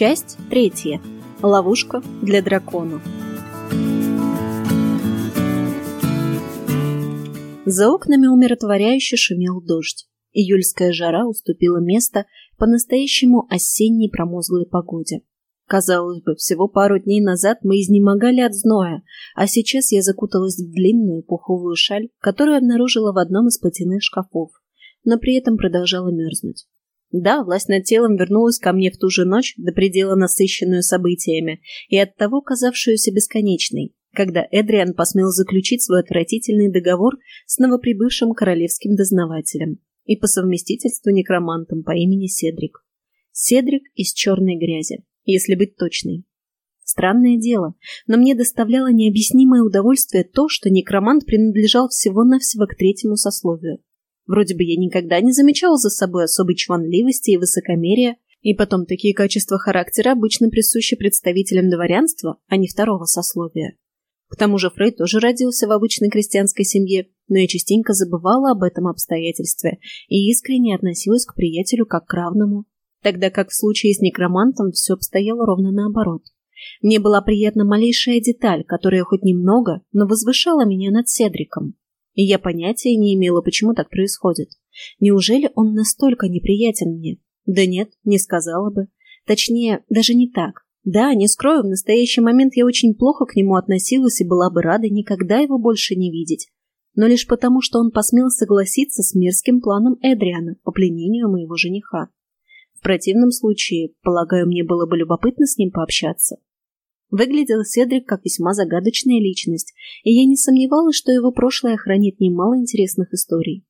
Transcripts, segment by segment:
Часть третья. Ловушка для дракона. За окнами умиротворяюще шумел дождь. Июльская жара уступила место по-настоящему осенней промозглой погоде. Казалось бы, всего пару дней назад мы изнемогали от зноя, а сейчас я закуталась в длинную пуховую шаль, которую обнаружила в одном из платяных шкафов, но при этом продолжала мерзнуть. Да, власть над телом вернулась ко мне в ту же ночь, до предела насыщенную событиями, и оттого казавшуюся бесконечной, когда Эдриан посмел заключить свой отвратительный договор с новоприбывшим королевским дознавателем и по совместительству некромантом по имени Седрик. Седрик из черной грязи, если быть точной. Странное дело, но мне доставляло необъяснимое удовольствие то, что некромант принадлежал всего-навсего к третьему сословию. Вроде бы я никогда не замечала за собой особой чванливости и высокомерия, и потом такие качества характера обычно присущи представителям дворянства, а не второго сословия. К тому же Фрейд тоже родился в обычной крестьянской семье, но я частенько забывала об этом обстоятельстве и искренне относилась к приятелю как к равному, тогда как в случае с некромантом все обстояло ровно наоборот. Мне была приятна малейшая деталь, которая хоть немного, но возвышала меня над Седриком. И я понятия не имела, почему так происходит. Неужели он настолько неприятен мне? Да нет, не сказала бы. Точнее, даже не так. Да, не скрою, в настоящий момент я очень плохо к нему относилась и была бы рада никогда его больше не видеть. Но лишь потому, что он посмел согласиться с мерзким планом Эдриана по пленению моего жениха. В противном случае, полагаю, мне было бы любопытно с ним пообщаться. Выглядел Седрик как весьма загадочная личность, и я не сомневалась, что его прошлое хранит немало интересных историй.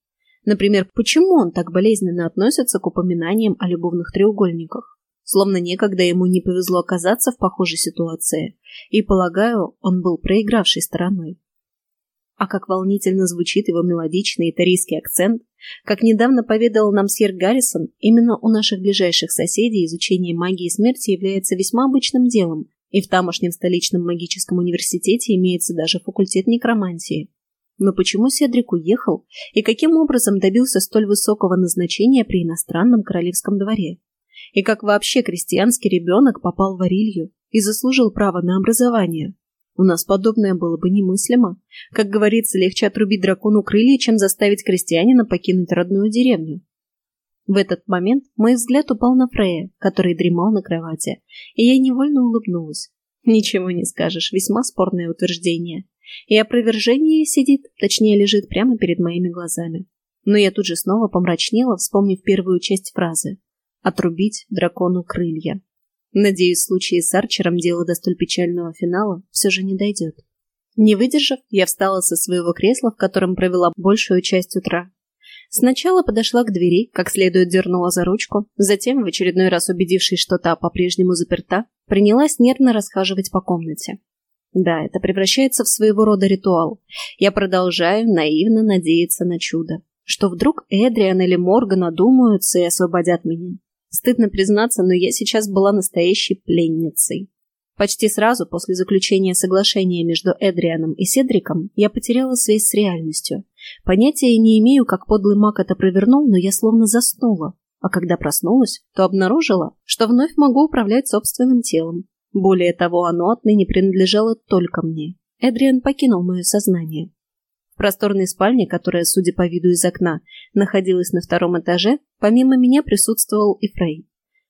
Например, почему он так болезненно относится к упоминаниям о любовных треугольниках? Словно некогда ему не повезло оказаться в похожей ситуации, и, полагаю, он был проигравшей стороной. А как волнительно звучит его мелодичный итарийский акцент, как недавно поведал нам сэр Гаррисон, именно у наших ближайших соседей изучение магии смерти является весьма обычным делом, и в тамошнем столичном магическом университете имеется даже факультет некромантии. Но почему Седрик уехал и каким образом добился столь высокого назначения при иностранном королевском дворе? И как вообще крестьянский ребенок попал в Арилью и заслужил право на образование? У нас подобное было бы немыслимо. Как говорится, легче отрубить дракону крылья, чем заставить крестьянина покинуть родную деревню. В этот момент мой взгляд упал на Фрея, который дремал на кровати, и я невольно улыбнулась. Ничего не скажешь, весьма спорное утверждение. И опровержение сидит, точнее лежит прямо перед моими глазами. Но я тут же снова помрачнела, вспомнив первую часть фразы. «Отрубить дракону крылья». Надеюсь, в случае с Арчером дело до столь печального финала все же не дойдет. Не выдержав, я встала со своего кресла, в котором провела большую часть утра, Сначала подошла к двери, как следует дернула за ручку, затем, в очередной раз убедившись, что та по-прежнему заперта, принялась нервно расхаживать по комнате. Да, это превращается в своего рода ритуал. Я продолжаю наивно надеяться на чудо. Что вдруг Эдриан или Морган одумаются и освободят меня. Стыдно признаться, но я сейчас была настоящей пленницей. Почти сразу после заключения соглашения между Эдрианом и Седриком я потеряла связь с реальностью. Понятия не имею, как подлый маг это провернул, но я словно заснула. А когда проснулась, то обнаружила, что вновь могу управлять собственным телом. Более того, оно отныне принадлежало только мне. Эдриан покинул мое сознание. В просторной спальне, которая, судя по виду из окна, находилась на втором этаже, помимо меня присутствовал и Фрей.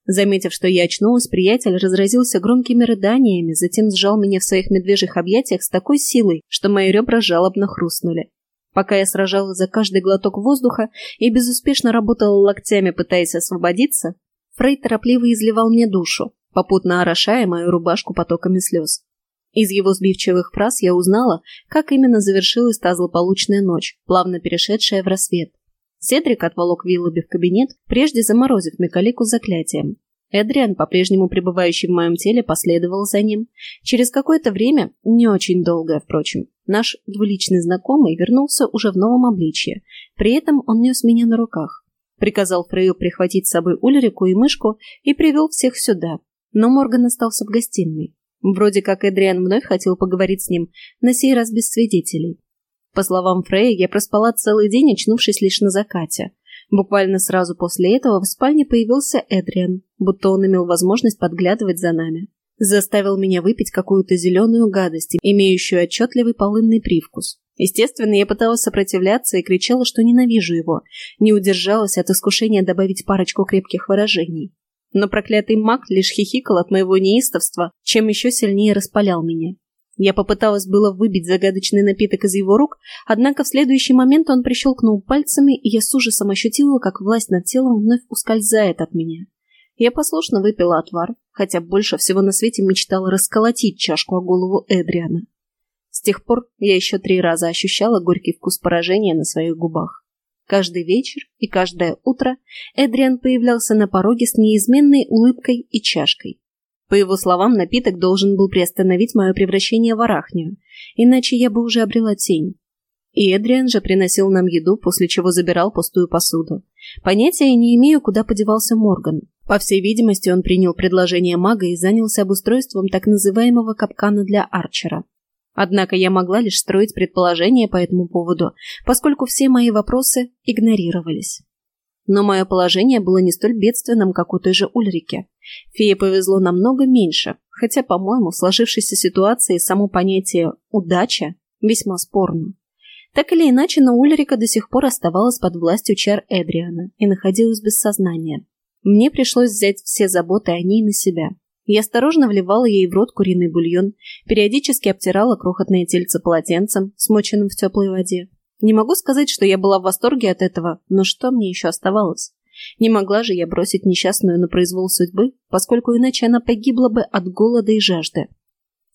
Заметив, что я очнулась, приятель разразился громкими рыданиями, затем сжал меня в своих медвежьих объятиях с такой силой, что мои ребра жалобно хрустнули. Пока я сражалась за каждый глоток воздуха и безуспешно работала локтями, пытаясь освободиться, Фрей торопливо изливал мне душу, попутно орошая мою рубашку потоками слез. Из его сбивчивых фраз я узнала, как именно завершилась та злополучная ночь, плавно перешедшая в рассвет. Седрик отволок Виллоби в кабинет, прежде заморозив Микалику заклятием. Эдриан, по-прежнему пребывающий в моем теле, последовал за ним. Через какое-то время, не очень долгое, впрочем, наш двуличный знакомый вернулся уже в новом обличье. При этом он нес меня на руках. Приказал Фрейю прихватить с собой Ульрику и мышку и привел всех сюда. Но Морган остался в гостиной. Вроде как Эдриан вновь хотел поговорить с ним, на сей раз без свидетелей. По словам Фрея, я проспала целый день, очнувшись лишь на закате. Буквально сразу после этого в спальне появился Эдриан, будто он имел возможность подглядывать за нами. Заставил меня выпить какую-то зеленую гадость, имеющую отчетливый полынный привкус. Естественно, я пыталась сопротивляться и кричала, что ненавижу его, не удержалась от искушения добавить парочку крепких выражений. Но проклятый маг лишь хихикал от моего неистовства, чем еще сильнее распалял меня. Я попыталась было выбить загадочный напиток из его рук, однако в следующий момент он прищелкнул пальцами, и я с ужасом ощутила, как власть над телом вновь ускользает от меня. Я послушно выпила отвар, хотя больше всего на свете мечтала расколотить чашку о голову Эдриана. С тех пор я еще три раза ощущала горький вкус поражения на своих губах. Каждый вечер и каждое утро Эдриан появлялся на пороге с неизменной улыбкой и чашкой. По его словам, напиток должен был приостановить мое превращение в арахнию, иначе я бы уже обрела тень. И Эдриан же приносил нам еду, после чего забирал пустую посуду. Понятия не имею, куда подевался Морган. По всей видимости, он принял предложение мага и занялся обустройством так называемого капкана для Арчера. Однако я могла лишь строить предположения по этому поводу, поскольку все мои вопросы игнорировались. Но мое положение было не столь бедственным, как у той же Ульрике. Фее повезло намного меньше, хотя, по-моему, в сложившейся ситуации само понятие «удача» весьма спорно. Так или иначе, но Ульрика до сих пор оставалась под властью чар Эдриана и находилась без сознания. Мне пришлось взять все заботы о ней на себя. Я осторожно вливала ей в рот куриный бульон, периодически обтирала крохотное тельце полотенцем, смоченным в теплой воде. Не могу сказать, что я была в восторге от этого, но что мне еще оставалось? Не могла же я бросить несчастную на произвол судьбы, поскольку иначе она погибла бы от голода и жажды.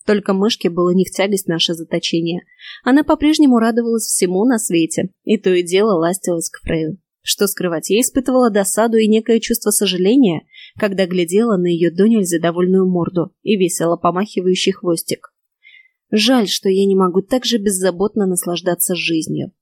Только мышке было не в тягость наше заточение. Она по-прежнему радовалась всему на свете, и то и дело ластилась к Фрею. Что скрывать, я испытывала досаду и некое чувство сожаления, когда глядела на ее до нельзя довольную морду и весело помахивающий хвостик. Жаль, что я не могу так же беззаботно наслаждаться жизнью.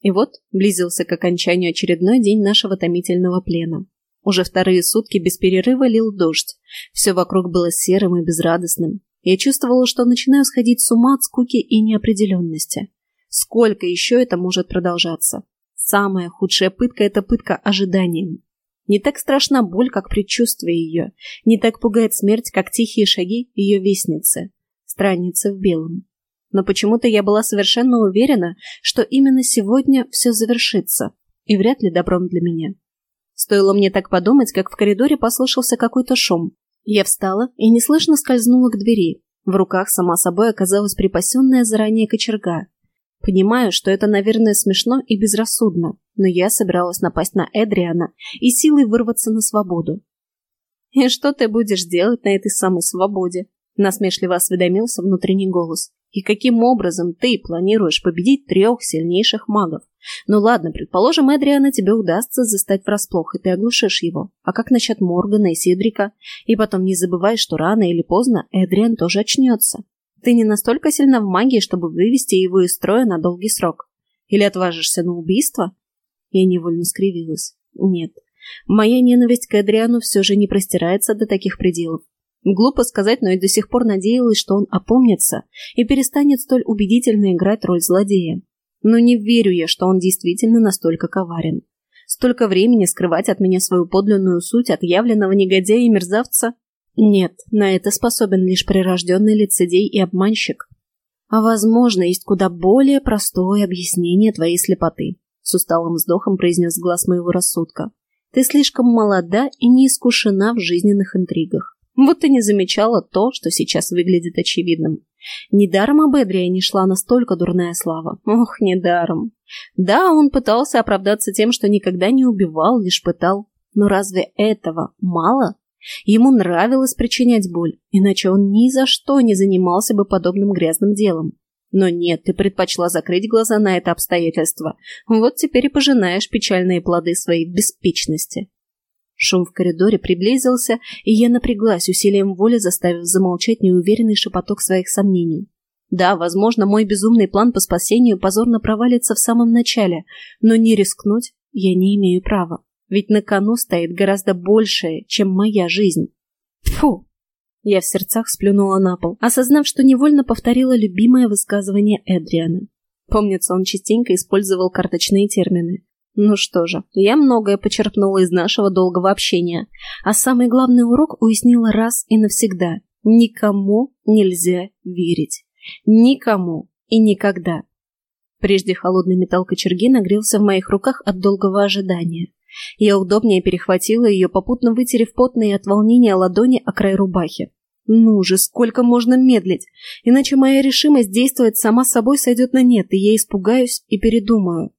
И вот близился к окончанию очередной день нашего томительного плена. Уже вторые сутки без перерыва лил дождь. Все вокруг было серым и безрадостным. Я чувствовала, что начинаю сходить с ума от скуки и неопределенности. Сколько еще это может продолжаться? Самая худшая пытка – это пытка ожиданием. Не так страшна боль, как предчувствие ее. Не так пугает смерть, как тихие шаги ее вестницы странница в белом. Но почему-то я была совершенно уверена, что именно сегодня все завершится, и вряд ли добром для меня. Стоило мне так подумать, как в коридоре послышался какой-то шум. Я встала и неслышно скользнула к двери. В руках сама собой оказалась припасенная заранее кочерга. Понимаю, что это, наверное, смешно и безрассудно, но я собиралась напасть на Эдриана и силой вырваться на свободу. «И что ты будешь делать на этой самой свободе?» насмешливо осведомился внутренний голос. И каким образом ты планируешь победить трех сильнейших магов? Ну ладно, предположим, Эдриана тебе удастся застать врасплох, и ты оглушишь его. А как насчет Моргана и Сидрика? И потом не забывай, что рано или поздно Эдриан тоже очнется. Ты не настолько сильна в магии, чтобы вывести его из строя на долгий срок. Или отважишься на убийство? Я невольно скривилась. Нет, моя ненависть к Эдриану все же не простирается до таких пределов. Глупо сказать, но и до сих пор надеялась, что он опомнится и перестанет столь убедительно играть роль злодея. Но не верю я, что он действительно настолько коварен. Столько времени скрывать от меня свою подлинную суть от явленного негодяя и мерзавца? Нет, на это способен лишь прирожденный лицедей и обманщик. А возможно, есть куда более простое объяснение твоей слепоты, с усталым вздохом произнес глаз моего рассудка. Ты слишком молода и не искушена в жизненных интригах. Вот и не замечала то, что сейчас выглядит очевидным. Недаром об Эдриане шла настолько дурная слава. Ох, недаром. Да, он пытался оправдаться тем, что никогда не убивал, лишь пытал. Но разве этого мало? Ему нравилось причинять боль, иначе он ни за что не занимался бы подобным грязным делом. Но нет, ты предпочла закрыть глаза на это обстоятельство. Вот теперь и пожинаешь печальные плоды своей беспечности. Шум в коридоре приблизился, и я напряглась усилием воли, заставив замолчать неуверенный шепоток своих сомнений. Да, возможно, мой безумный план по спасению позорно провалится в самом начале, но не рискнуть я не имею права. Ведь на кону стоит гораздо большее, чем моя жизнь. Фу! Я в сердцах сплюнула на пол, осознав, что невольно повторила любимое высказывание Эдриана. Помнится, он частенько использовал карточные термины. Ну что же, я многое почерпнула из нашего долгого общения, а самый главный урок уяснила раз и навсегда. Никому нельзя верить. Никому и никогда. Прежде холодный металл кочерги нагрелся в моих руках от долгого ожидания. Я удобнее перехватила ее, попутно вытерев потные от волнения ладони о край рубахи. Ну же, сколько можно медлить? Иначе моя решимость действовать сама собой сойдет на нет, и я испугаюсь и передумаю.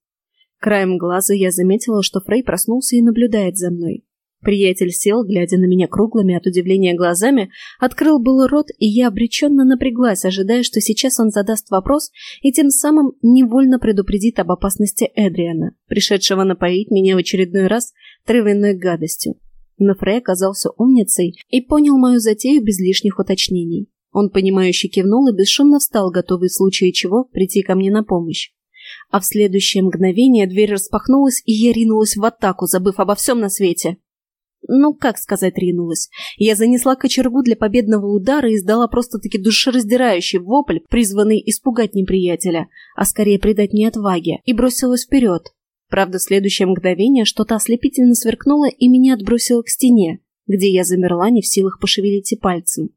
Краем глаза я заметила, что Фрей проснулся и наблюдает за мной. Приятель сел, глядя на меня круглыми от удивления глазами, открыл был рот, и я обреченно напряглась, ожидая, что сейчас он задаст вопрос и тем самым невольно предупредит об опасности Эдриана, пришедшего напоить меня в очередной раз травяной гадостью. Но Фрей оказался умницей и понял мою затею без лишних уточнений. Он, понимающе кивнул и бесшумно встал, готовый в случае чего прийти ко мне на помощь. А в следующее мгновение дверь распахнулась, и я ринулась в атаку, забыв обо всем на свете. Ну, как сказать, ринулась. Я занесла кочергу для победного удара и издала просто-таки душераздирающий вопль, призванный испугать неприятеля, а скорее придать мне отваги, и бросилась вперед. Правда, в следующее мгновение что-то ослепительно сверкнуло и меня отбросило к стене, где я замерла, не в силах пошевелить и пальцем.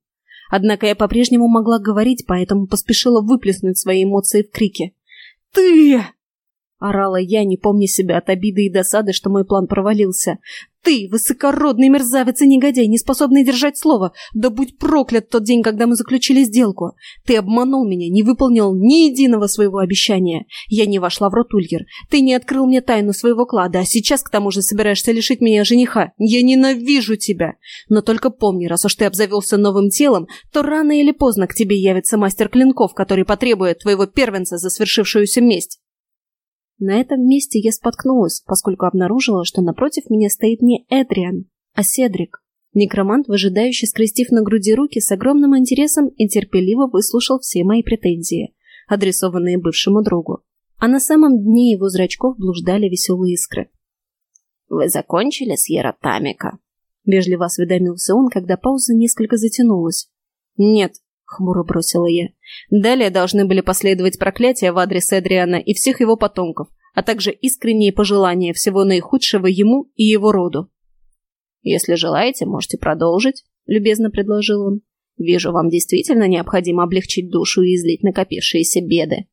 Однако я по-прежнему могла говорить, поэтому поспешила выплеснуть свои эмоции в крике. «Ты!» Орала я, не помня себя от обиды и досады, что мой план провалился. Ты, высокородный мерзавец и негодяй, не способный держать слово. Да будь проклят тот день, когда мы заключили сделку. Ты обманул меня, не выполнил ни единого своего обещания. Я не вошла в рот Ульгер. Ты не открыл мне тайну своего клада, а сейчас к тому же собираешься лишить меня жениха. Я ненавижу тебя. Но только помни, раз уж ты обзавелся новым телом, то рано или поздно к тебе явится мастер клинков, который потребует твоего первенца за свершившуюся месть. На этом месте я споткнулась, поскольку обнаружила, что напротив меня стоит не Эдриан, а Седрик. Некромант, выжидающий, скрестив на груди руки, с огромным интересом и терпеливо выслушал все мои претензии, адресованные бывшему другу. А на самом дне его зрачков блуждали веселые искры. «Вы закончили с Яратамика?» — вежливо осведомился он, когда пауза несколько затянулась. «Нет», хмуро бросила я. Далее должны были последовать проклятия в адрес Эдриана и всех его потомков, а также искренние пожелания всего наихудшего ему и его роду. «Если желаете, можете продолжить», — любезно предложил он. «Вижу, вам действительно необходимо облегчить душу и излить накопившиеся беды».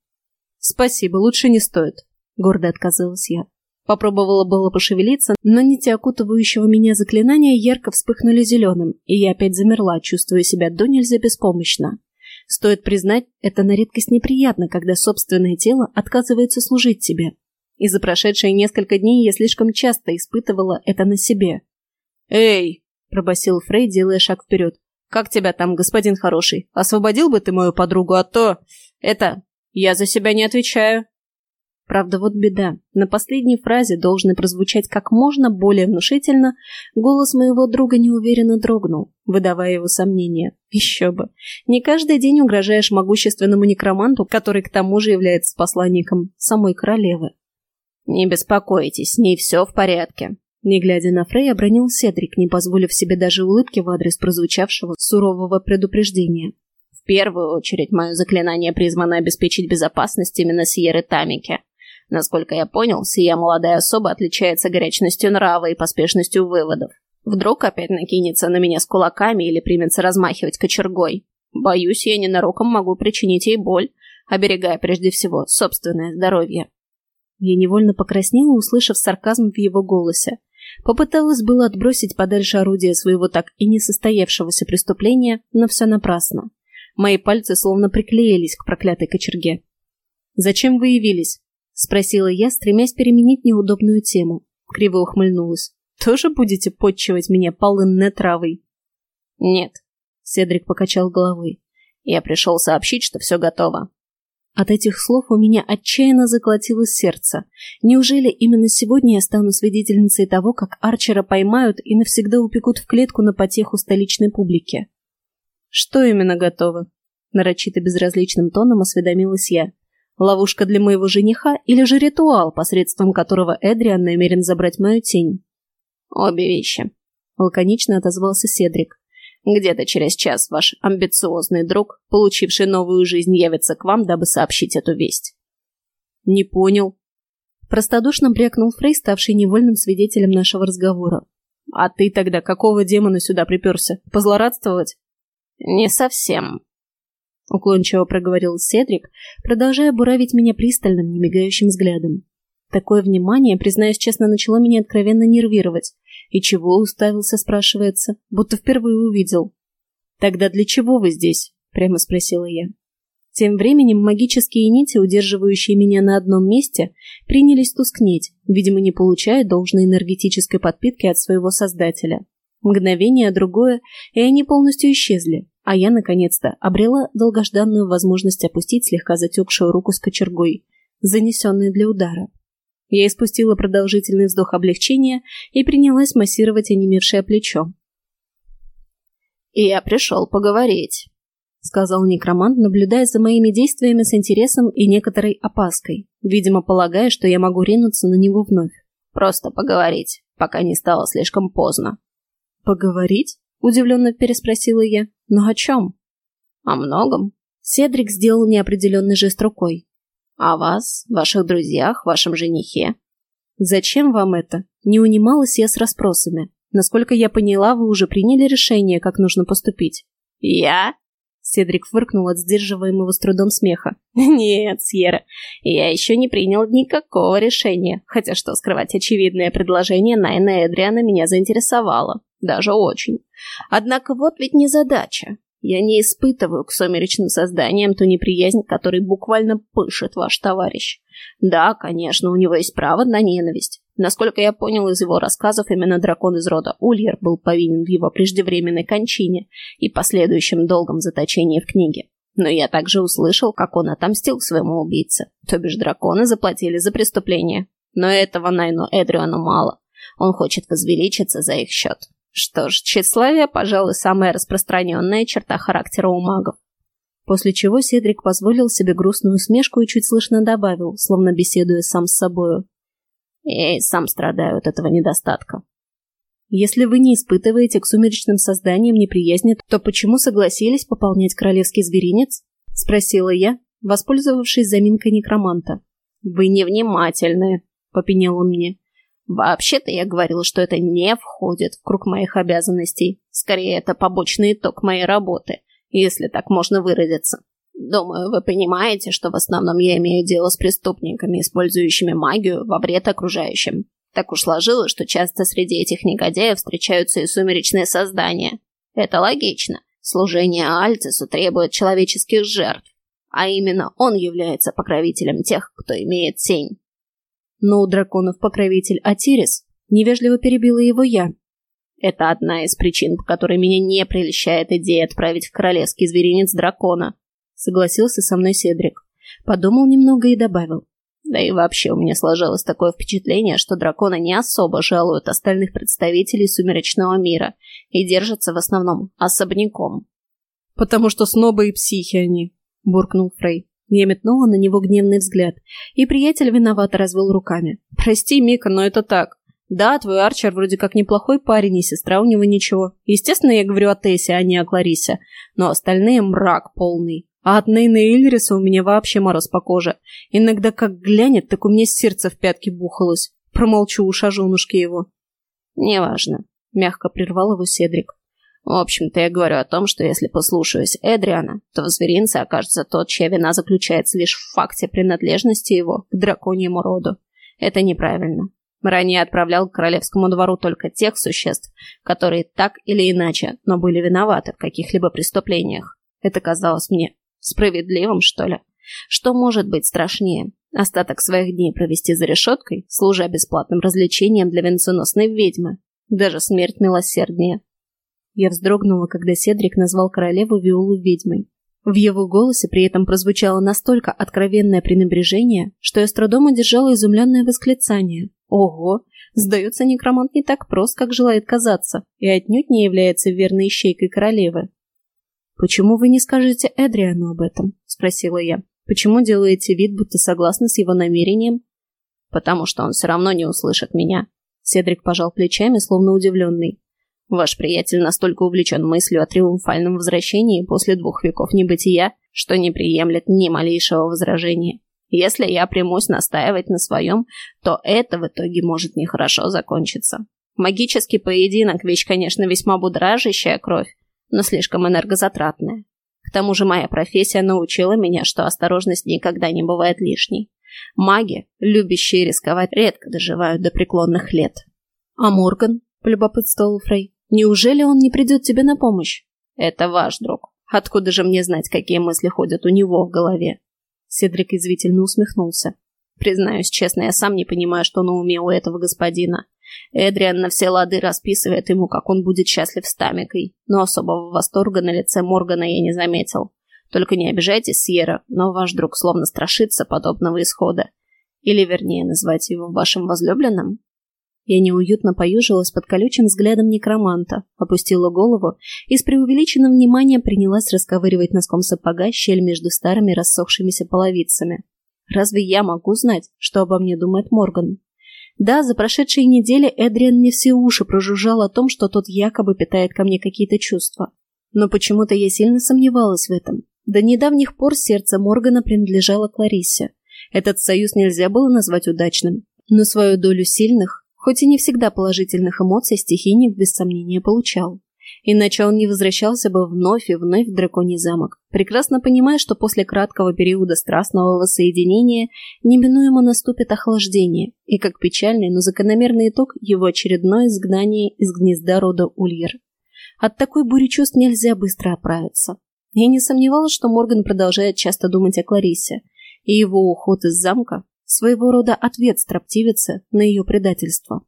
«Спасибо, лучше не стоит», — гордо отказалась я. Попробовала было пошевелиться, но нити окутывающего меня заклинания ярко вспыхнули зеленым, и я опять замерла, чувствуя себя до нельзя беспомощно. Стоит признать, это на редкость неприятно, когда собственное тело отказывается служить тебе. И за прошедшие несколько дней я слишком часто испытывала это на себе. «Эй!» – пробасил Фрей, делая шаг вперед. «Как тебя там, господин хороший? Освободил бы ты мою подругу, а то... Это... Я за себя не отвечаю». Правда, вот беда. На последней фразе, должной прозвучать как можно более внушительно, голос моего друга неуверенно дрогнул, выдавая его сомнения. Еще бы. Не каждый день угрожаешь могущественному некроманту, который к тому же является посланником самой королевы. «Не беспокойтесь, с ней все в порядке», не глядя на Фрей, обронил Седрик, не позволив себе даже улыбки в адрес прозвучавшего сурового предупреждения. «В первую очередь, мое заклинание призвано обеспечить безопасность именно Сьерры Тамики. Насколько я понял, сия молодая особа отличается горячностью нрава и поспешностью выводов. Вдруг опять накинется на меня с кулаками или примется размахивать кочергой. Боюсь, я ненароком могу причинить ей боль, оберегая прежде всего собственное здоровье. Я невольно покраснела, услышав сарказм в его голосе. Попыталась было отбросить подальше орудие своего так и не состоявшегося преступления, но все напрасно. Мои пальцы словно приклеились к проклятой кочерге. «Зачем вы явились?» — спросила я, стремясь переменить неудобную тему. Криво ухмыльнулась. «Тоже будете подчивать меня полынной травой?» «Нет», — Седрик покачал головой. «Я пришел сообщить, что все готово». От этих слов у меня отчаянно заколотилось сердце. Неужели именно сегодня я стану свидетельницей того, как Арчера поймают и навсегда упекут в клетку на потеху столичной публики? «Что именно готово?» Нарочито безразличным тоном осведомилась я. Ловушка для моего жениха или же ритуал, посредством которого Эдриан намерен забрать мою тень? Обе вещи. Лаконично отозвался Седрик. Где-то через час ваш амбициозный друг, получивший новую жизнь, явится к вам, дабы сообщить эту весть. Не понял. Простодушно брякнул Фрей, ставший невольным свидетелем нашего разговора. «А ты тогда какого демона сюда приперся? Позлорадствовать?» «Не совсем», — уклончиво проговорил Седрик, продолжая буравить меня пристальным, немигающим взглядом. Такое внимание, признаюсь честно, начало меня откровенно нервировать. И чего уставился, спрашивается, будто впервые увидел. «Тогда для чего вы здесь?» — прямо спросила я. Тем временем магические нити, удерживающие меня на одном месте, принялись тускнеть, видимо, не получая должной энергетической подпитки от своего создателя. Мгновение, другое, и они полностью исчезли, а я, наконец-то, обрела долгожданную возможность опустить слегка затекшую руку с кочергой, занесенной для удара. Я испустила продолжительный вздох облегчения и принялась массировать онемевшее плечо. «Я пришел поговорить», — сказал некромант, наблюдая за моими действиями с интересом и некоторой опаской, видимо, полагая, что я могу ринуться на него вновь. «Просто поговорить, пока не стало слишком поздно». «Поговорить?» — удивленно переспросила я. «Но о чем?» «О многом». Седрик сделал неопределенный жест рукой. «О вас, ваших друзьях, вашем женихе». «Зачем вам это?» Не унималась я с расспросами. Насколько я поняла, вы уже приняли решение, как нужно поступить. «Я?» Седрик фыркнул от сдерживаемого с трудом смеха. «Нет, Сьерра, я еще не принял никакого решения, хотя что скрывать, очевидное предложение Найна Эдриана меня заинтересовало, даже очень. Однако вот ведь не задача. Я не испытываю к сумеречным созданиям ту неприязнь, которой буквально пышет ваш товарищ. Да, конечно, у него есть право на ненависть. Насколько я понял из его рассказов, именно дракон из рода Ульер был повинен в его преждевременной кончине и последующем долгом заточении в книге. Но я также услышал, как он отомстил своему убийце. То бишь драконы заплатили за преступление. Но этого Найну Эдриану мало. Он хочет возвеличиться за их счет. Что ж, тщеславие, пожалуй, самая распространенная черта характера у магов. После чего Седрик позволил себе грустную усмешку и чуть слышно добавил, словно беседуя сам с собою. Я и сам страдаю от этого недостатка. Если вы не испытываете к сумеречным созданиям неприязни, то почему согласились пополнять королевский зверинец? Спросила я, воспользовавшись заминкой некроманта. Вы невнимательны, попенял он мне. Вообще-то я говорил, что это не входит в круг моих обязанностей. Скорее, это побочный итог моей работы, если так можно выразиться. Думаю, вы понимаете, что в основном я имею дело с преступниками, использующими магию во вред окружающим. Так уж сложилось, что часто среди этих негодяев встречаются и сумеречные создания. Это логично. Служение Альцису требует человеческих жертв, а именно он является покровителем тех, кто имеет тень. Но у драконов покровитель Атирис. Невежливо перебила его я. Это одна из причин, по которой меня не прельщает идея отправить в королевский зверинец дракона. Согласился со мной Седрик. Подумал немного и добавил. Да и вообще у меня сложилось такое впечатление, что драконы не особо жалуют остальных представителей сумеречного мира и держатся в основном особняком. «Потому что снобы и психи они», — буркнул Фрей. Я метнула на него гневный взгляд, и приятель виновато развел руками. «Прости, Мика, но это так. Да, твой Арчер вроде как неплохой парень, и сестра у него ничего. Естественно, я говорю о Тессе, а не о Кларисе. Но остальные мрак полный. А от Нейна Ильриса у меня вообще мороз по коже. Иногда как глянет, так у меня сердце в пятки бухалось. Промолчу уж о женушке его». «Неважно», — мягко прервал его Седрик. В общем-то, я говорю о том, что если послушаюсь Эдриана, то в зверинце окажется тот, чья вина заключается лишь в факте принадлежности его к драконьему роду. Это неправильно. Ранее отправлял к королевскому двору только тех существ, которые так или иначе, но были виноваты в каких-либо преступлениях. Это казалось мне справедливым, что ли? Что может быть страшнее? Остаток своих дней провести за решеткой, служа бесплатным развлечением для венценосной ведьмы. Даже смерть милосерднее. Я вздрогнула, когда Седрик назвал королеву Виолу ведьмой. В его голосе при этом прозвучало настолько откровенное пренебрежение, что я с трудом удержала изумленное восклицание. Ого! Сдается, некромант не так прост, как желает казаться, и отнюдь не является верной ищейкой королевы. «Почему вы не скажете Эдриану об этом?» – спросила я. «Почему делаете вид, будто согласны с его намерением?» «Потому что он все равно не услышит меня». Седрик пожал плечами, словно удивленный. Ваш приятель настолько увлечен мыслью о триумфальном возвращении после двух веков небытия, что не приемлет ни малейшего возражения. Если я примусь настаивать на своем, то это в итоге может нехорошо закончиться. Магический поединок – вещь, конечно, весьма будоражащая кровь, но слишком энергозатратная. К тому же моя профессия научила меня, что осторожность никогда не бывает лишней. Маги, любящие рисковать, редко доживают до преклонных лет. «А Морган?» – полюбопытствовал Фрей. «Неужели он не придет тебе на помощь?» «Это ваш друг. Откуда же мне знать, какие мысли ходят у него в голове?» Седрик извительно усмехнулся. Признаюсь честно, я сам не понимаю, что на уме у этого господина. Эдриан на все лады расписывает ему, как он будет счастлив с Тамикой, но особого восторга на лице Моргана я не заметил. Только не обижайтесь, Сьерра, но ваш друг словно страшится подобного исхода. Или, вернее, назвать его вашим возлюбленным? Я неуютно поюжилась под колючим взглядом некроманта, опустила голову и с преувеличенным вниманием принялась расковыривать носком сапога щель между старыми рассохшимися половицами. Разве я могу знать, что обо мне думает Морган? Да, за прошедшие недели Эдриан мне все уши прожужжал о том, что тот якобы питает ко мне какие-то чувства. Но почему-то я сильно сомневалась в этом. До недавних пор сердце Моргана принадлежало Клариссе. Этот союз нельзя было назвать удачным. Но свою долю сильных, хоть и не всегда положительных эмоций, стихийник без сомнения получал. Иначе он не возвращался бы вновь и вновь в драконий замок, прекрасно понимая, что после краткого периода страстного воссоединения неминуемо наступит охлаждение, и как печальный, но закономерный итог его очередное изгнание из гнезда рода Ульер. От такой бури чувств нельзя быстро оправиться. Я не сомневалась, что Морган продолжает часто думать о Кларисе, и его уход из замка – своего рода ответ строптивице на ее предательство.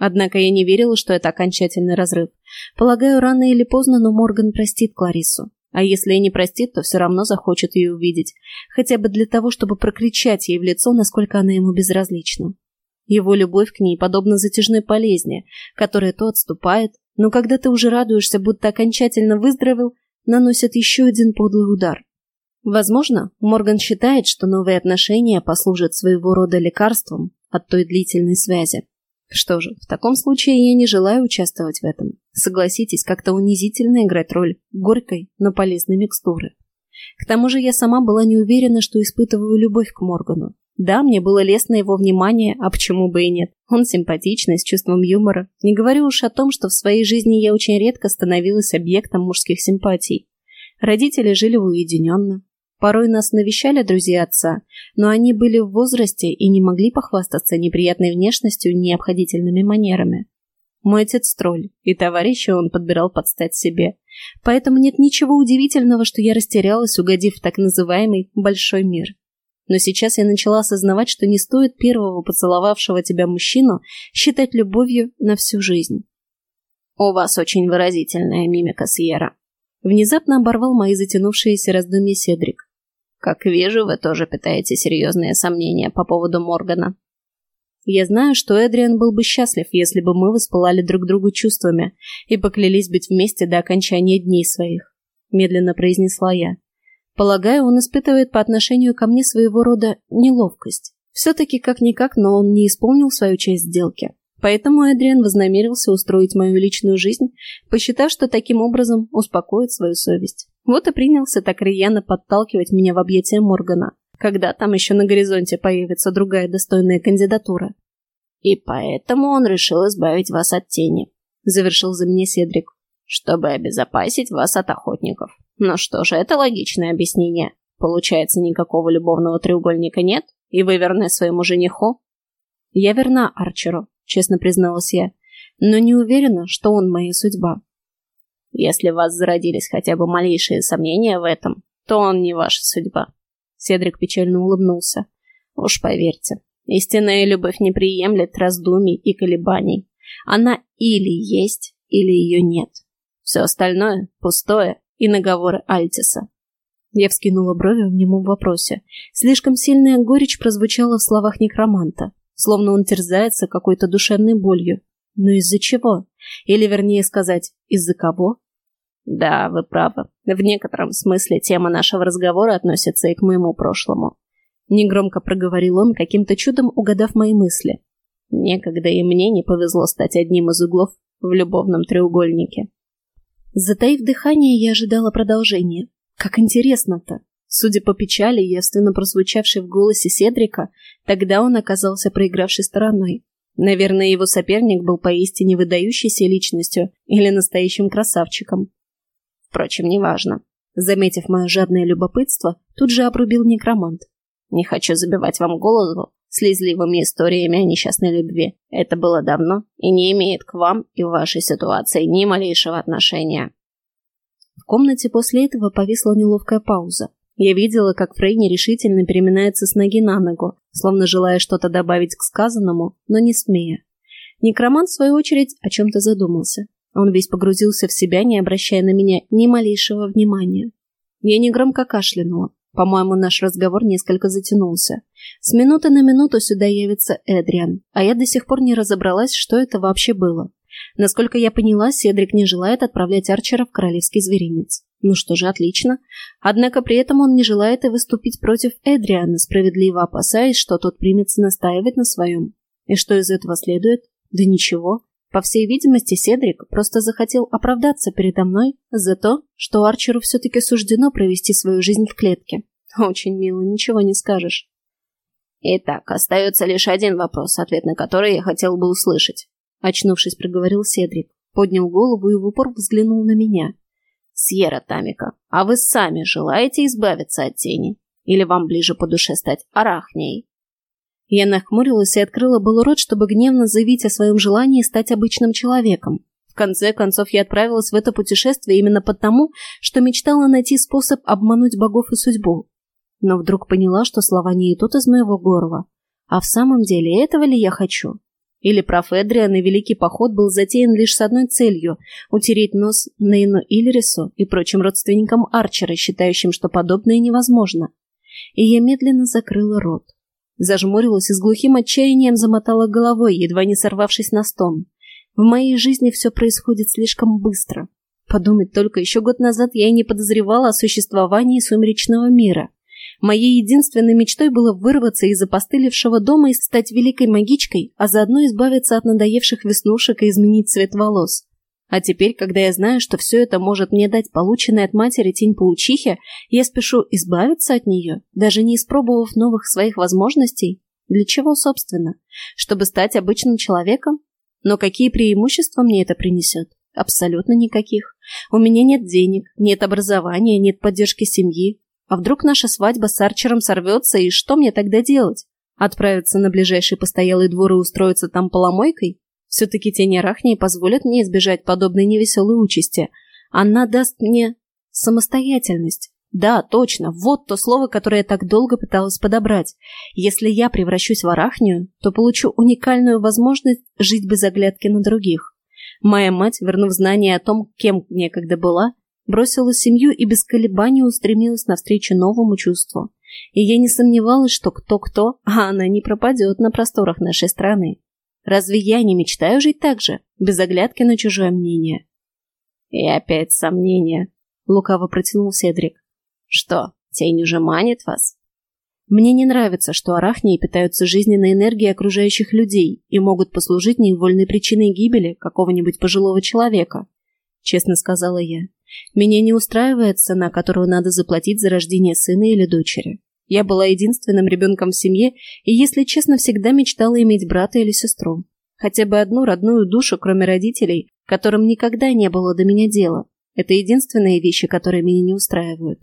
Однако я не верила, что это окончательный разрыв. Полагаю, рано или поздно, но Морган простит Кларису. А если и не простит, то все равно захочет ее увидеть. Хотя бы для того, чтобы прокричать ей в лицо, насколько она ему безразлична. Его любовь к ней подобна затяжной болезни, которая то отступает, но когда ты уже радуешься, будто окончательно выздоровел, наносит еще один подлый удар. Возможно, Морган считает, что новые отношения послужат своего рода лекарством от той длительной связи. Что же, в таком случае я не желаю участвовать в этом. Согласитесь, как-то унизительно играть роль горькой, но полезной микстуры. К тому же я сама была не уверена, что испытываю любовь к Моргану. Да, мне было лестно его внимание, а почему бы и нет. Он симпатичный, с чувством юмора. Не говорю уж о том, что в своей жизни я очень редко становилась объектом мужских симпатий. Родители жили уединенно, Порой нас навещали друзья отца, но они были в возрасте и не могли похвастаться неприятной внешностью и необходительными манерами. Мой отец тролль, и товарища он подбирал под стать себе. Поэтому нет ничего удивительного, что я растерялась, угодив в так называемый «большой мир». Но сейчас я начала осознавать, что не стоит первого поцеловавшего тебя мужчину считать любовью на всю жизнь. «У вас очень выразительная мимика, Сьерра», Внезапно оборвал мои затянувшиеся раздумья Седрик. Как вижу, вы тоже питаете серьезные сомнения по поводу Моргана. Я знаю, что Эдриан был бы счастлив, если бы мы воспылали друг другу чувствами и поклялись быть вместе до окончания дней своих, медленно произнесла я. Полагаю, он испытывает по отношению ко мне своего рода неловкость. Все-таки как-никак, но он не исполнил свою часть сделки. Поэтому Эдриан вознамерился устроить мою личную жизнь, посчитав, что таким образом успокоит свою совесть. Вот и принялся так рьяно подталкивать меня в объятия Моргана, когда там еще на горизонте появится другая достойная кандидатура. И поэтому он решил избавить вас от тени, завершил за меня Седрик, чтобы обезопасить вас от охотников. Ну что же, это логичное объяснение. Получается, никакого любовного треугольника нет, и вы верны своему жениху? Я верна Арчеру, честно призналась я, но не уверена, что он моя судьба. Если у вас зародились хотя бы малейшие сомнения в этом, то он не ваша судьба. Седрик печально улыбнулся. Уж поверьте, истинная любовь не приемлет раздумий и колебаний. Она или есть, или ее нет. Все остальное — пустое и наговоры Альтиса. Я вскинула брови в немом вопросе. Слишком сильная горечь прозвучала в словах некроманта, словно он терзается какой-то душевной болью. Но из-за чего? Или, вернее сказать, из-за кого? Да, вы правы. В некотором смысле тема нашего разговора относится и к моему прошлому. Негромко проговорил он, каким-то чудом угадав мои мысли. Некогда и мне не повезло стать одним из углов в любовном треугольнике. Затаив дыхание, я ожидала продолжения. Как интересно-то. Судя по печали, явственно прозвучавшей в голосе Седрика, тогда он оказался проигравшей стороной. Наверное, его соперник был поистине выдающейся личностью или настоящим красавчиком. Впрочем, неважно. Заметив мое жадное любопытство, тут же обрубил некромант. Не хочу забивать вам голову слезливыми историями о несчастной любви. Это было давно и не имеет к вам и вашей ситуации ни малейшего отношения. В комнате после этого повисла неловкая пауза. Я видела, как Фрей нерешительно переминается с ноги на ногу, словно желая что-то добавить к сказанному, но не смея. Некромант, в свою очередь, о чем-то задумался. Он весь погрузился в себя, не обращая на меня ни малейшего внимания. Я негромко кашлянула. По-моему, наш разговор несколько затянулся. С минуты на минуту сюда явится Эдриан, а я до сих пор не разобралась, что это вообще было. Насколько я поняла, Седрик не желает отправлять Арчера в королевский зверинец. Ну что же, отлично. Однако при этом он не желает и выступить против Эдриана, справедливо опасаясь, что тот примется настаивать на своем. И что из этого следует? Да ничего. По всей видимости, Седрик просто захотел оправдаться передо мной за то, что Арчеру все-таки суждено провести свою жизнь в клетке. Очень мило, ничего не скажешь. Итак, остается лишь один вопрос, ответ на который я хотел бы услышать. Очнувшись, проговорил Седрик, поднял голову и в упор взглянул на меня. Сьерра Тамика, а вы сами желаете избавиться от тени? Или вам ближе по душе стать арахней? Я нахмурилась и открыла был рот, чтобы гневно заявить о своем желании стать обычным человеком. В конце концов, я отправилась в это путешествие именно потому, что мечтала найти способ обмануть богов и судьбу. Но вдруг поняла, что слова не идут из моего горла. А в самом деле, этого ли я хочу? Или прав Эдриан и Великий Поход был затеян лишь с одной целью – утереть нос Нейну Ильрису и прочим родственникам Арчера, считающим, что подобное невозможно. И я медленно закрыла рот. Зажмурилась и с глухим отчаянием замотала головой, едва не сорвавшись на стон. В моей жизни все происходит слишком быстро. Подумать только, еще год назад я и не подозревала о существовании сумеречного мира – Моей единственной мечтой было вырваться из опостылевшего дома и стать великой магичкой, а заодно избавиться от надоевших веснушек и изменить цвет волос. А теперь, когда я знаю, что все это может мне дать полученная от матери тень паучихи, я спешу избавиться от нее, даже не испробовав новых своих возможностей. Для чего, собственно? Чтобы стать обычным человеком? Но какие преимущества мне это принесет? Абсолютно никаких. У меня нет денег, нет образования, нет поддержки семьи, а вдруг наша свадьба с Арчером сорвется, и что мне тогда делать? Отправиться на ближайший постоялый двор и устроиться там поломойкой? Все-таки тени Арахнии позволят мне избежать подобной невеселой участи. Она даст мне самостоятельность. Да, точно, вот то слово, которое я так долго пыталась подобрать. Если я превращусь в Арахнию, то получу уникальную возможность жить без оглядки на других. Моя мать, вернув знание о том, кем некогда была, бросила семью и без колебаний устремилась навстречу новому чувству. И я не сомневалась, что кто-кто, а она не пропадет на просторах нашей страны. Разве я не мечтаю жить так же, без оглядки на чужое мнение? И опять сомнения, лукаво протянул Седрик. Что, тень уже манит вас? Мне не нравится, что арахнии питаются жизненной энергией окружающих людей и могут послужить невольной причиной гибели какого-нибудь пожилого человека, честно сказала я. Меня не устраивает цена, которую надо заплатить за рождение сына или дочери. Я была единственным ребенком в семье и, если честно, всегда мечтала иметь брата или сестру. Хотя бы одну родную душу, кроме родителей, которым никогда не было до меня дела. Это единственные вещи, которые меня не устраивают.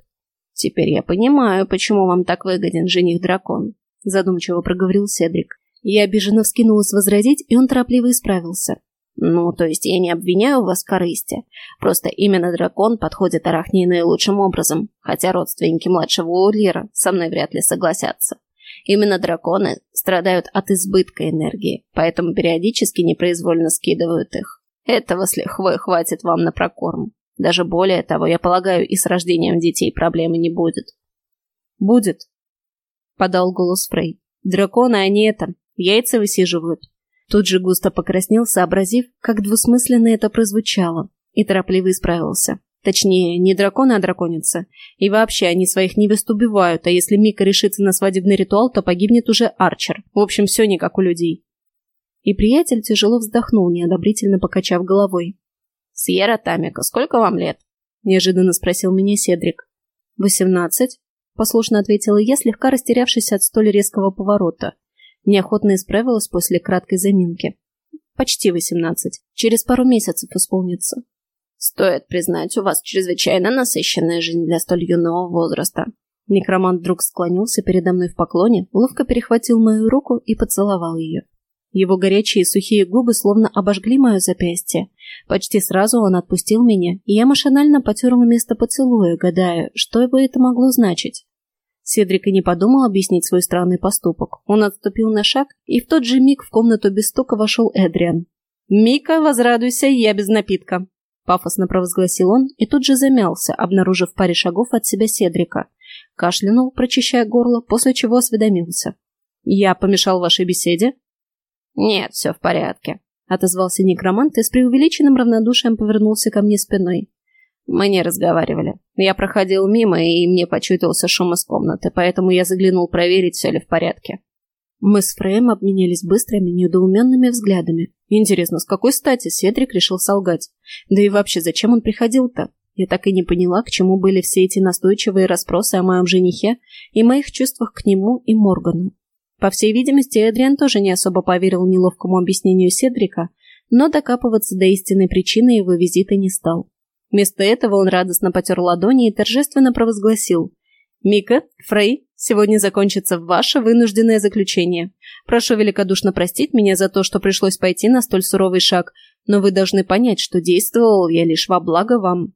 «Теперь я понимаю, почему вам так выгоден жених-дракон», задумчиво проговорил Седрик. Я обиженно вскинулась возразить, и он торопливо исправился. Ну, то есть я не обвиняю вас в корысти. Просто именно дракон подходит Арахнии наилучшим образом, хотя родственники младшего Урлира со мной вряд ли согласятся. Именно драконы страдают от избытка энергии, поэтому периодически непроизвольно скидывают их. Этого с лихвой хватит вам на прокорм. Даже более того, я полагаю, и с рождением детей проблемы не будет. «Будет», — подал голос Фрей. «Драконы они это, яйца высиживают, Тут же густо покраснел, сообразив, как двусмысленно это прозвучало, и торопливо исправился. Точнее, не драконы, а драконица. И вообще, они своих невест убивают, а если Мика решится на свадебный ритуал, то погибнет уже Арчер. В общем, все не как у людей. И приятель тяжело вздохнул, неодобрительно покачав головой. «Сьерра Тамика, сколько вам лет?» – неожиданно спросил меня Седрик. «Восемнадцать», – послушно ответила я, слегка растерявшись от столь резкого поворота. Неохотно исправилась после краткой заминки. Почти восемнадцать. Через пару месяцев исполнится. Стоит признать, у вас чрезвычайно насыщенная жизнь для столь юного возраста. Некромант вдруг склонился передо мной в поклоне, ловко перехватил мою руку и поцеловал ее. Его горячие сухие губы словно обожгли мое запястье. Почти сразу он отпустил меня, и я машинально потерла место поцелуя, гадая, что бы это могло значить. Седрик и не подумал объяснить свой странный поступок. Он отступил на шаг, и в тот же миг в комнату без стука вошел Эдриан. «Мика, возрадуйся, я без напитка!» Пафосно провозгласил он и тут же замялся, обнаружив в паре шагов от себя Седрика. Кашлянул, прочищая горло, после чего осведомился. «Я помешал вашей беседе?» «Нет, все в порядке», — отозвался некромант и с преувеличенным равнодушием повернулся ко мне спиной. Мы не разговаривали. Я проходил мимо, и мне почудился шум из комнаты, поэтому я заглянул проверить, все ли в порядке. Мы с Фрейм обменялись быстрыми, недоуменными взглядами. Интересно, с какой стати Седрик решил солгать? Да и вообще, зачем он приходил-то? Я так и не поняла, к чему были все эти настойчивые расспросы о моем женихе и моих чувствах к нему и Моргану. По всей видимости, Эдриан тоже не особо поверил неловкому объяснению Седрика, но докапываться до истинной причины его визита не стал. Вместо этого он радостно потер ладони и торжественно провозгласил. «Мика, Фрей, сегодня закончится ваше вынужденное заключение. Прошу великодушно простить меня за то, что пришлось пойти на столь суровый шаг, но вы должны понять, что действовал я лишь во благо вам».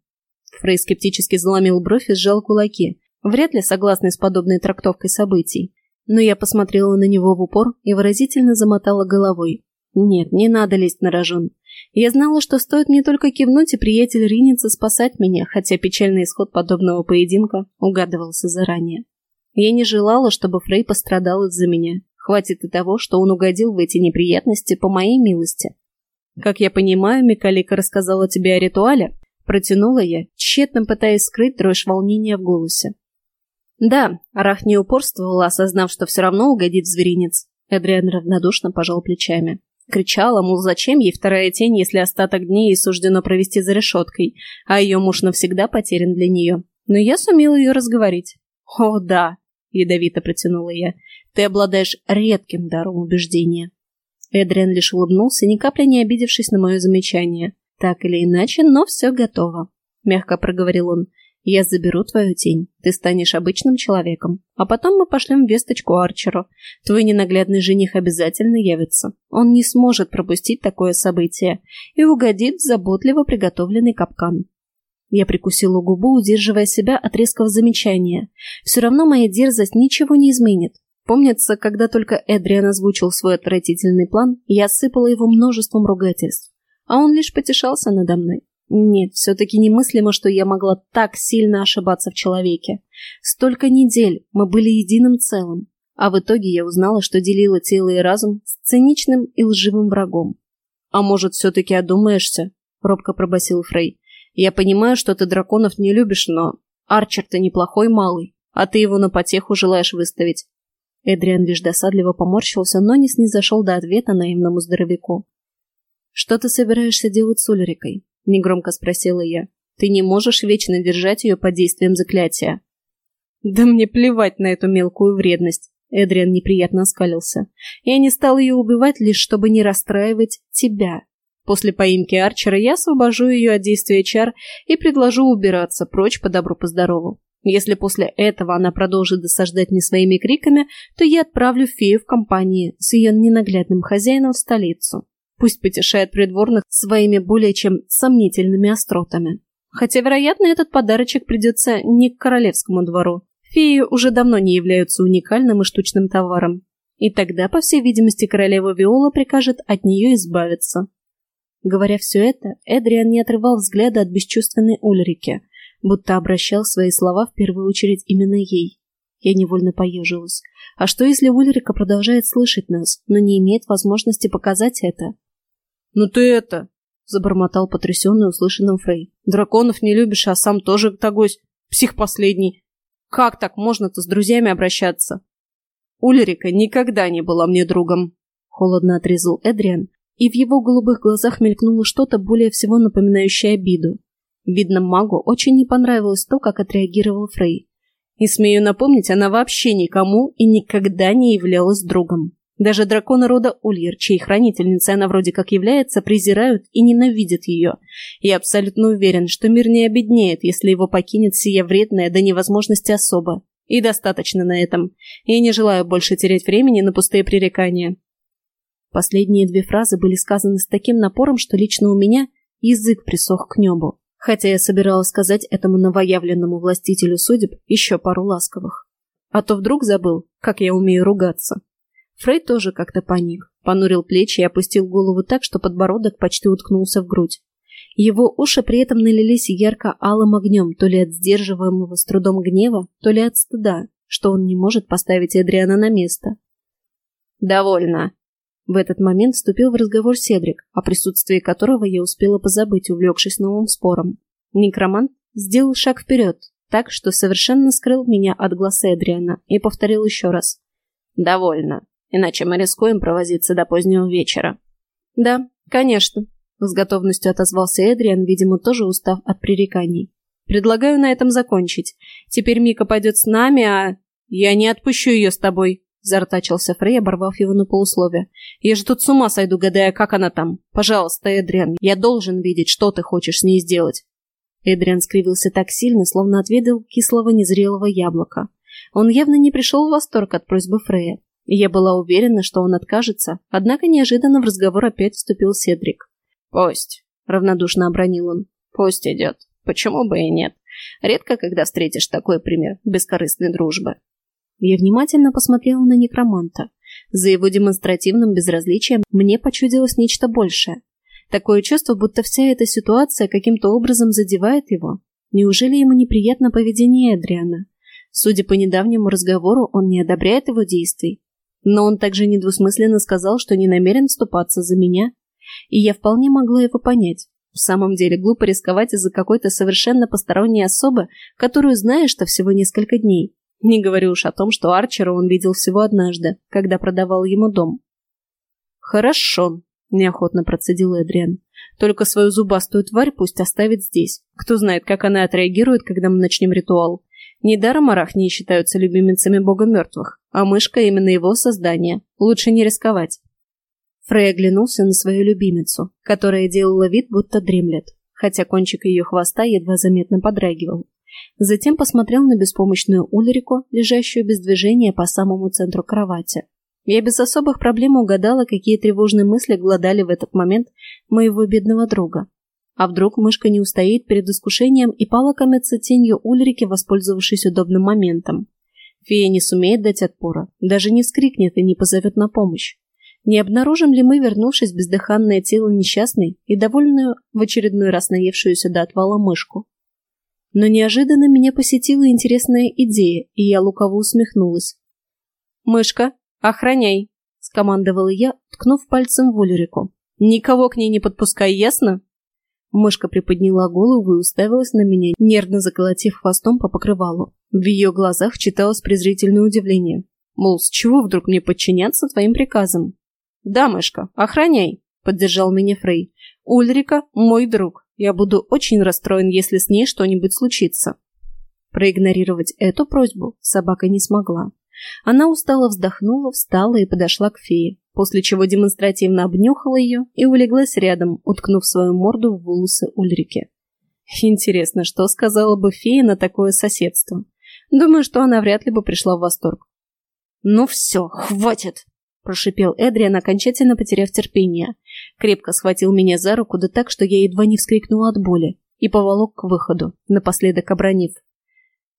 Фрей скептически заломил бровь и сжал кулаки, вряд ли согласный с подобной трактовкой событий. Но я посмотрела на него в упор и выразительно замотала головой. Нет, не надо лезть на рожон. Я знала, что стоит мне только кивнуть, и приятель ринется спасать меня, хотя печальный исход подобного поединка угадывался заранее. Я не желала, чтобы Фрей пострадал из-за меня. Хватит и того, что он угодил в эти неприятности по моей милости. Как я понимаю, Микалика рассказала тебе о ритуале? Протянула я, тщетно пытаясь скрыть дрожь волнения в голосе. Да, Арах не упорствовала, осознав, что все равно угодит в зверинец. Эдриан равнодушно пожал плечами. Кричала, мол, зачем ей вторая тень, если остаток дней ей суждено провести за решеткой, а ее муж навсегда потерян для нее. Но я сумела ее разговорить. «О, да», — ядовито протянула я, — «ты обладаешь редким даром убеждения». Эдриан лишь улыбнулся, ни капли не обидевшись на мое замечание. «Так или иначе, но все готово», — мягко проговорил он. Я заберу твою тень, ты станешь обычным человеком, а потом мы пошлем весточку Арчеру. Твой ненаглядный жених обязательно явится. Он не сможет пропустить такое событие и угодит в заботливо приготовленный капкан. Я прикусила губу, удерживая себя от резкого замечания. Все равно моя дерзость ничего не изменит. Помнится, когда только Эдриан озвучил свой отвратительный план, я осыпала его множеством ругательств, а он лишь потешался надо мной. Нет, все-таки немыслимо, что я могла так сильно ошибаться в человеке. Столько недель мы были единым целым, а в итоге я узнала, что делила тело и разум с циничным и лживым врагом. «А может, все-таки одумаешься?» — робко пробасил Фрей. «Я понимаю, что ты драконов не любишь, но Арчер-то неплохой малый, а ты его на потеху желаешь выставить». Эдриан лишь досадливо поморщился, но не снизошел до ответа наивному здоровяку. «Что ты собираешься делать с Ульрикой?» — негромко спросила я. «Ты не можешь вечно держать ее под действием заклятия». «Да мне плевать на эту мелкую вредность», — Эдриан неприятно оскалился. «Я не стал ее убивать лишь, чтобы не расстраивать тебя. После поимки Арчера я освобожу ее от действия чар и предложу убираться прочь по добру по здорову. Если после этого она продолжит досаждать мне своими криками, то я отправлю фею в компании с ее ненаглядным хозяином в столицу. Пусть потешает придворных своими более чем сомнительными остротами. Хотя, вероятно, этот подарочек придется не к королевскому двору. Феи уже давно не являются уникальным и штучным товаром. И тогда, по всей видимости, королева Виола прикажет от нее избавиться. Говоря все это, Эдриан не отрывал взгляда от бесчувственной Ульрики, будто обращал свои слова в первую очередь именно ей. Я невольно поежилась. А что, если Ульрика продолжает слышать нас, но не имеет возможности показать это? «Ну ты это...» — забормотал потрясенный услышанным Фрей. «Драконов не любишь, а сам тоже тогось, псих последний. Как так можно-то с друзьями обращаться?» «Ульрика никогда не была мне другом», — холодно отрезал Эдриан, и в его голубых глазах мелькнуло что-то более всего напоминающее обиду. Видно, магу очень не понравилось то, как отреагировал Фрей. И смею напомнить, она вообще никому и никогда не являлась другом. Даже драконы рода Ульер, чьей хранительницей она вроде как является, презирают и ненавидят ее. Я абсолютно уверен, что мир не обеднеет, если его покинет сия вредная до невозможности особа. И достаточно на этом. Я не желаю больше терять времени на пустые пререкания. Последние две фразы были сказаны с таким напором, что лично у меня язык присох к небу. Хотя я собиралась сказать этому новоявленному властителю судеб еще пару ласковых. А то вдруг забыл, как я умею ругаться. Фрей тоже как-то паник, понурил плечи и опустил голову так, что подбородок почти уткнулся в грудь. Его уши при этом налились ярко-алым огнем, то ли от сдерживаемого с трудом гнева, то ли от стыда, что он не может поставить Эдриана на место. «Довольно!» В этот момент вступил в разговор Седрик, о присутствии которого я успела позабыть, увлекшись новым спором. Некромант сделал шаг вперед, так, что совершенно скрыл меня от глаз Эдриана, и повторил еще раз. «Довольно иначе мы рискуем провозиться до позднего вечера. Да, конечно, с готовностью отозвался Эдриан, видимо, тоже устав от пререканий. Предлагаю на этом закончить. Теперь Мика пойдет с нами, а... Я не отпущу ее с тобой, зартачился Фрей, оборвав его на полусловие. Я же тут с ума сойду, гадая, как она там. Пожалуйста, Эдриан, я должен видеть, что ты хочешь с ней сделать. Эдриан скривился так сильно, словно отведал кислого незрелого яблока. Он явно не пришел в восторг от просьбы Фрея. Я была уверена, что он откажется, однако неожиданно в разговор опять вступил Седрик. «Пусть», — равнодушно обронил он. «Пусть идет. Почему бы и нет? Редко, когда встретишь такой пример бескорыстной дружбы». Я внимательно посмотрела на некроманта. За его демонстративным безразличием мне почудилось нечто большее. Такое чувство, будто вся эта ситуация каким-то образом задевает его. Неужели ему неприятно поведение Эдриана? Судя по недавнему разговору, он не одобряет его действий. Но он также недвусмысленно сказал, что не намерен вступаться за меня. И я вполне могла его понять. В самом деле глупо рисковать из-за какой-то совершенно посторонней особы, которую знаешь-то всего несколько дней. Не говорю уж о том, что Арчера он видел всего однажды, когда продавал ему дом. «Хорошо», — неохотно процедил Эдриан. «Только свою зубастую тварь пусть оставит здесь. Кто знает, как она отреагирует, когда мы начнем ритуал. Недаром арахнии считаются любимицами бога мертвых, а мышка именно его создание. Лучше не рисковать. Фрей оглянулся на свою любимицу, которая делала вид, будто дремлет, хотя кончик ее хвоста едва заметно подрагивал. Затем посмотрел на беспомощную Ульрику, лежащую без движения по самому центру кровати. Я без особых проблем угадала, какие тревожные мысли гладали в этот момент моего бедного друга. А вдруг мышка не устоит перед искушением и полакомится тенью Ульрики, воспользовавшись удобным моментом? Фея не сумеет дать отпора, даже не вскрикнет и не позовет на помощь. Не обнаружим ли мы, вернувшись бездыханное тело несчастной и довольную в очередной раз наевшуюся до отвала мышку? Но неожиданно меня посетила интересная идея, и я лукаво усмехнулась. «Мышка, охраняй!» — скомандовала я, ткнув пальцем в Ульрику. «Никого к ней не подпускай, ясно?» Мышка приподняла голову и уставилась на меня, нервно заколотив хвостом по покрывалу. В ее глазах читалось презрительное удивление. Мол, с чего вдруг мне подчиняться твоим приказам? «Да, охраняй», — поддержал меня Фрей. «Ульрика — мой друг. Я буду очень расстроен, если с ней что-нибудь случится». Проигнорировать эту просьбу собака не смогла. Она устало вздохнула, встала и подошла к фее после чего демонстративно обнюхала ее и улеглась рядом, уткнув свою морду в волосы Ульрики. Интересно, что сказала бы фея на такое соседство? Думаю, что она вряд ли бы пришла в восторг. «Ну все, хватит!» – прошипел Эдриан, окончательно потеряв терпение. Крепко схватил меня за руку, да так, что я едва не вскрикнула от боли, и поволок к выходу, напоследок обронив.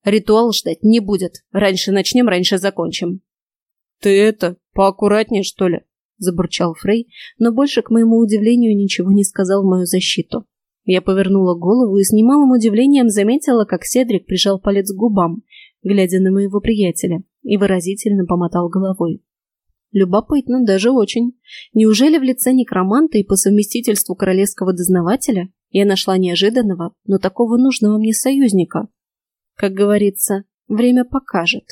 «Ритуал ждать не будет. Раньше начнем, раньше закончим». «Ты это, поаккуратнее, что ли?» – забурчал Фрей, но больше, к моему удивлению, ничего не сказал в мою защиту. Я повернула голову и с немалым удивлением заметила, как Седрик прижал палец к губам, глядя на моего приятеля, и выразительно помотал головой. Любопытно, даже очень. Неужели в лице некроманта и по совместительству королевского дознавателя я нашла неожиданного, но такого нужного мне союзника? Как говорится, время покажет.